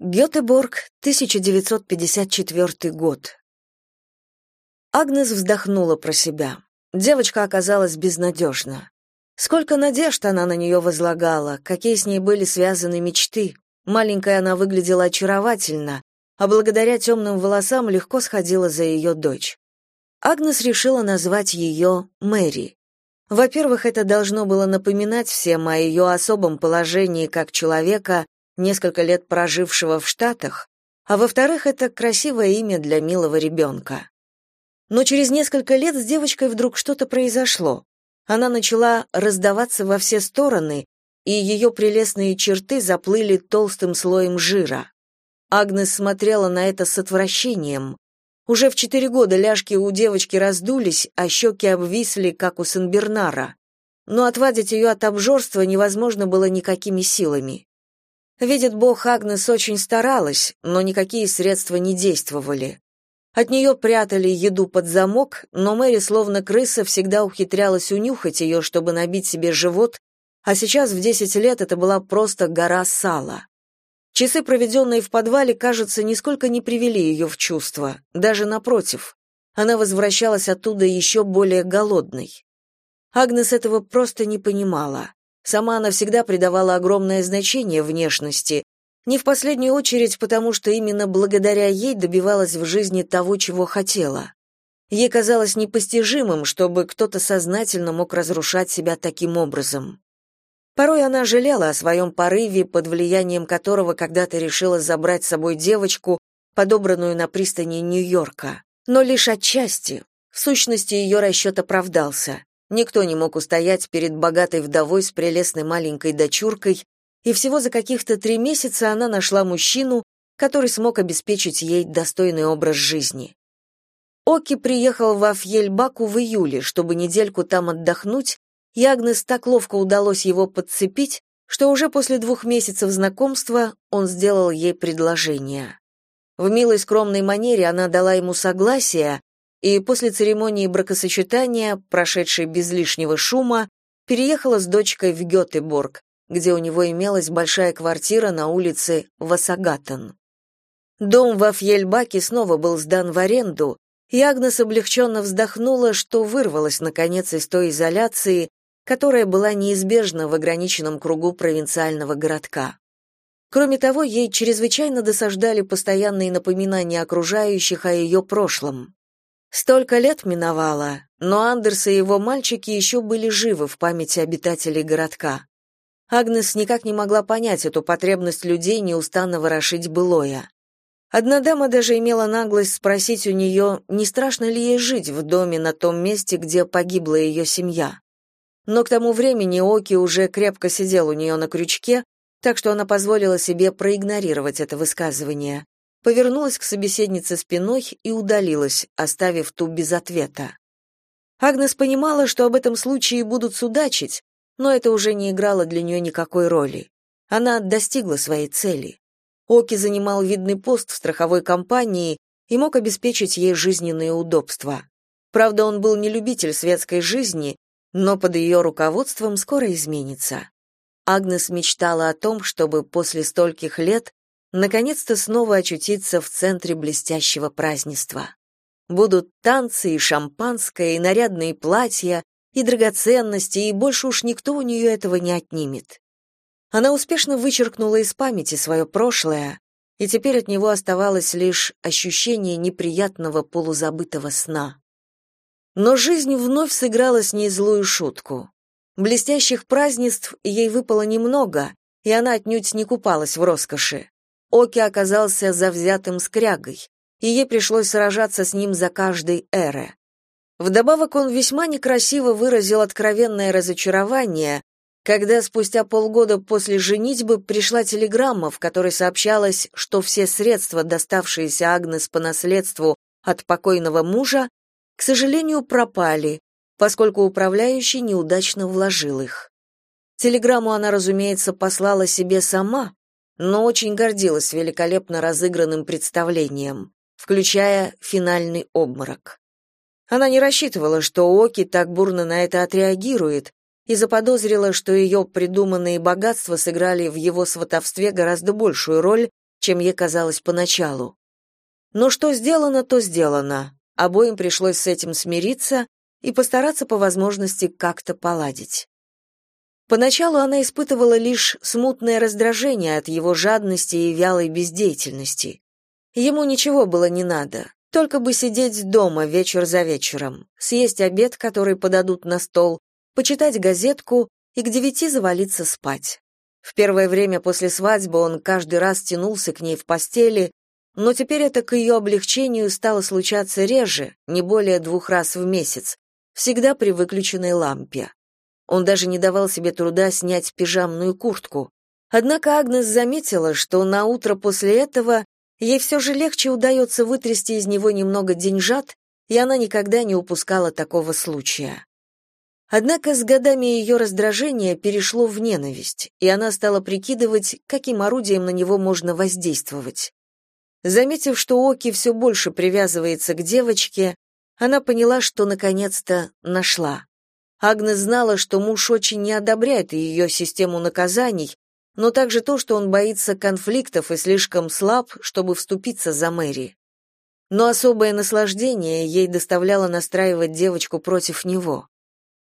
Гетеборг, 1954 год. Агнес вздохнула про себя. Девочка оказалась безнадежна. Сколько надежд она на нее возлагала, какие с ней были связаны мечты. Маленькая она выглядела очаровательно, а благодаря темным волосам легко сходила за ее дочь. Агнес решила назвать ее Мэри. Во-первых, это должно было напоминать всем о ее особом положении как человека, несколько лет прожившего в Штатах, а во-вторых, это красивое имя для милого ребенка. Но через несколько лет с девочкой вдруг что-то произошло. Она начала раздаваться во все стороны, и ее прелестные черты заплыли толстым слоем жира. Агнес смотрела на это с отвращением. Уже в четыре года ляжки у девочки раздулись, а щеки обвисли, как у Сенбернара. Но отвадить ее от обжорства невозможно было никакими силами. Видит Бог, Агнес очень старалась, но никакие средства не действовали. От нее прятали еду под замок, но Мэри, словно крыса, всегда ухитрялась унюхать ее, чтобы набить себе живот, а сейчас в десять лет это была просто гора сала. Часы, проведенные в подвале, кажется, нисколько не привели ее в чувство, даже напротив. Она возвращалась оттуда еще более голодной. Агнес этого просто не понимала. Сама она всегда придавала огромное значение внешности, не в последнюю очередь потому, что именно благодаря ей добивалась в жизни того, чего хотела. Ей казалось непостижимым, чтобы кто-то сознательно мог разрушать себя таким образом. Порой она жалела о своем порыве, под влиянием которого когда-то решила забрать с собой девочку, подобранную на пристани Нью-Йорка. Но лишь отчасти. В сущности, ее расчет оправдался. Никто не мог устоять перед богатой вдовой с прелестной маленькой дочуркой, и всего за каких-то три месяца она нашла мужчину, который смог обеспечить ей достойный образ жизни. Оки приехал в Афьельбаку в июле, чтобы недельку там отдохнуть, и Агнес так ловко удалось его подцепить, что уже после двух месяцев знакомства он сделал ей предложение. В милой скромной манере она дала ему согласие, и после церемонии бракосочетания, прошедшей без лишнего шума, переехала с дочкой в Гётеборг, где у него имелась большая квартира на улице Васагатан. Дом во Фьельбаке снова был сдан в аренду, и Агнес облегченно вздохнула, что вырвалась, наконец, из той изоляции, которая была неизбежна в ограниченном кругу провинциального городка. Кроме того, ей чрезвычайно досаждали постоянные напоминания окружающих о ее прошлом. Столько лет миновало, но Андерс и его мальчики еще были живы в памяти обитателей городка. Агнес никак не могла понять эту потребность людей неустанно ворошить былое. Одна дама даже имела наглость спросить у нее, не страшно ли ей жить в доме на том месте, где погибла ее семья. Но к тому времени Оки уже крепко сидел у нее на крючке, так что она позволила себе проигнорировать это высказывание повернулась к собеседнице спиной и удалилась, оставив ту без ответа. Агнес понимала, что об этом случае будут судачить, но это уже не играло для нее никакой роли. Она достигла своей цели. Оки занимал видный пост в страховой компании и мог обеспечить ей жизненные удобства. Правда, он был не любитель светской жизни, но под ее руководством скоро изменится. Агнес мечтала о том, чтобы после стольких лет наконец-то снова очутиться в центре блестящего празднества. Будут танцы и шампанское, и нарядные платья, и драгоценности, и больше уж никто у нее этого не отнимет. Она успешно вычеркнула из памяти свое прошлое, и теперь от него оставалось лишь ощущение неприятного полузабытого сна. Но жизнь вновь сыграла с ней злую шутку. Блестящих празднеств ей выпало немного, и она отнюдь не купалась в роскоши. Оки оказался завзятым скрягой, и ей пришлось сражаться с ним за каждой эры. Вдобавок он весьма некрасиво выразил откровенное разочарование, когда спустя полгода после женитьбы пришла телеграмма, в которой сообщалось, что все средства, доставшиеся Агнес по наследству от покойного мужа, к сожалению, пропали, поскольку управляющий неудачно вложил их. Телеграмму она, разумеется, послала себе сама, но очень гордилась великолепно разыгранным представлением, включая финальный обморок. Она не рассчитывала, что Оки так бурно на это отреагирует, и заподозрила, что ее придуманные богатства сыграли в его сватовстве гораздо большую роль, чем ей казалось поначалу. Но что сделано, то сделано. Обоим пришлось с этим смириться и постараться по возможности как-то поладить. Поначалу она испытывала лишь смутное раздражение от его жадности и вялой бездеятельности. Ему ничего было не надо, только бы сидеть дома вечер за вечером, съесть обед, который подадут на стол, почитать газетку и к девяти завалиться спать. В первое время после свадьбы он каждый раз тянулся к ней в постели, но теперь это к ее облегчению стало случаться реже, не более двух раз в месяц, всегда при выключенной лампе. Он даже не давал себе труда снять пижамную куртку. Однако Агнес заметила, что на утро после этого ей все же легче удается вытрясти из него немного деньжат, и она никогда не упускала такого случая. Однако с годами ее раздражение перешло в ненависть, и она стала прикидывать, каким орудием на него можно воздействовать. Заметив, что Оки все больше привязывается к девочке, она поняла, что наконец-то нашла. Агнес знала, что муж очень не одобряет ее систему наказаний, но также то, что он боится конфликтов и слишком слаб, чтобы вступиться за Мэри. Но особое наслаждение ей доставляло настраивать девочку против него.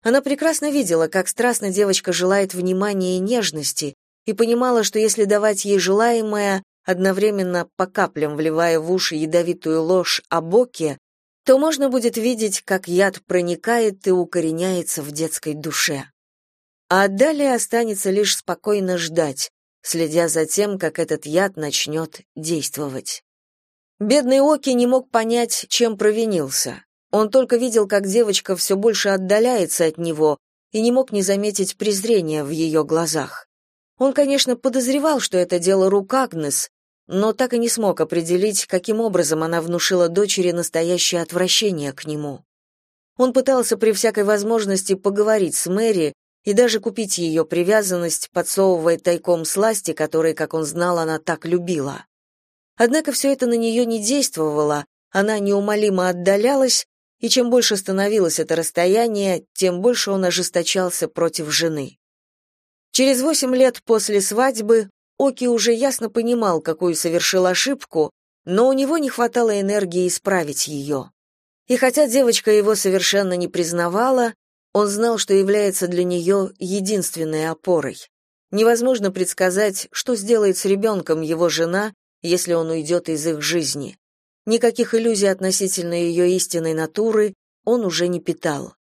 Она прекрасно видела, как страстно девочка желает внимания и нежности, и понимала, что если давать ей желаемое, одновременно по каплям вливая в уши ядовитую ложь о боке, то можно будет видеть, как яд проникает и укореняется в детской душе. А далее останется лишь спокойно ждать, следя за тем, как этот яд начнет действовать. Бедный Оки не мог понять, чем провинился. Он только видел, как девочка все больше отдаляется от него и не мог не заметить презрения в ее глазах. Он, конечно, подозревал, что это дело рук Агнес, но так и не смог определить, каким образом она внушила дочери настоящее отвращение к нему. Он пытался при всякой возможности поговорить с Мэри и даже купить ее привязанность, подсовывая тайком сласти, которые, как он знал, она так любила. Однако все это на нее не действовало, она неумолимо отдалялась, и чем больше становилось это расстояние, тем больше он ожесточался против жены. Через восемь лет после свадьбы Оки уже ясно понимал, какую совершил ошибку, но у него не хватало энергии исправить ее. И хотя девочка его совершенно не признавала, он знал, что является для нее единственной опорой. Невозможно предсказать, что сделает с ребенком его жена, если он уйдет из их жизни. Никаких иллюзий относительно ее истинной натуры он уже не питал.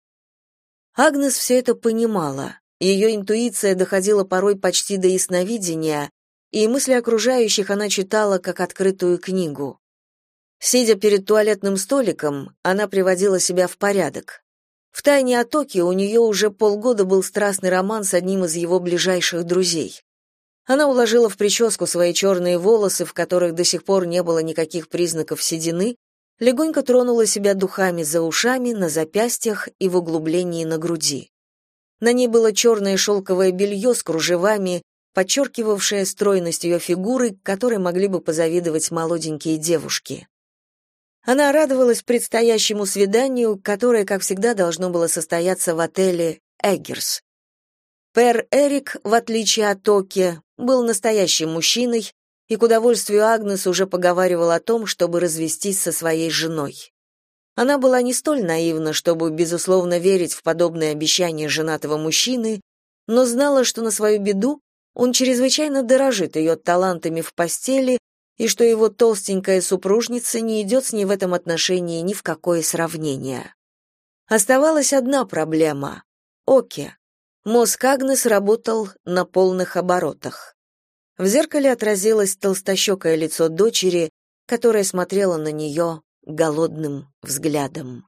Агнес все это понимала. Ее интуиция доходила порой почти до ясновидения, и мысли окружающих она читала как открытую книгу. Сидя перед туалетным столиком, она приводила себя в порядок. В тайне от Токи у нее уже полгода был страстный роман с одним из его ближайших друзей. Она уложила в прическу свои черные волосы, в которых до сих пор не было никаких признаков седины, легонько тронула себя духами за ушами, на запястьях и в углублении на груди. На ней было черное шелковое белье с кружевами, подчеркивавшее стройность ее фигуры, которой могли бы позавидовать молоденькие девушки. Она радовалась предстоящему свиданию, которое, как всегда, должно было состояться в отеле «Эггерс». Пэр Эрик, в отличие от Токи, был настоящим мужчиной и к удовольствию Агнес уже поговаривал о том, чтобы развестись со своей женой. Она была не столь наивна, чтобы безусловно верить в подобные обещания женатого мужчины, но знала, что на свою беду он чрезвычайно дорожит ее талантами в постели и что его толстенькая супружница не идет с ней в этом отношении ни в какое сравнение. Оставалась одна проблема — Оке. Мозг Агнес работал на полных оборотах. В зеркале отразилось толстощекое лицо дочери, которая смотрела на нее голодным взглядом.